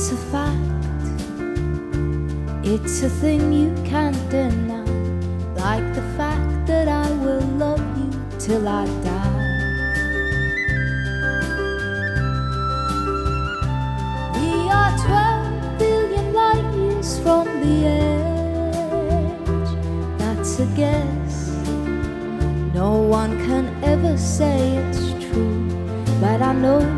It's a fact, it's a thing you can't deny. Like the fact that I will love you till I die. We are 12 billion light years from the edge. That's a guess. No one can ever say it's true, but I know.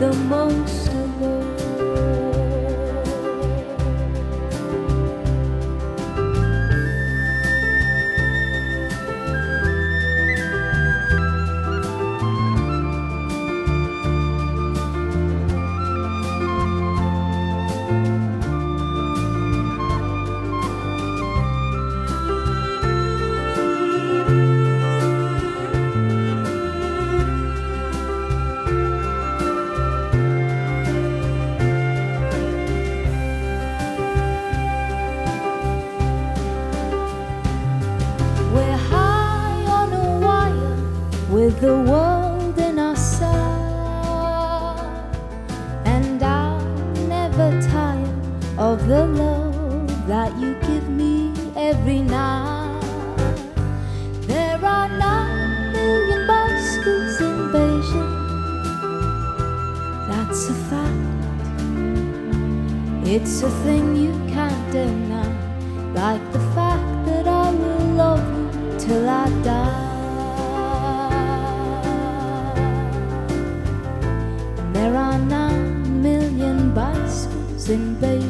the most all. The world in our sight, and I'll never tire of the love that you give me every night. There are nine million bicycles in Beijing. That's a fact. It's a thing you can't deny, like the And there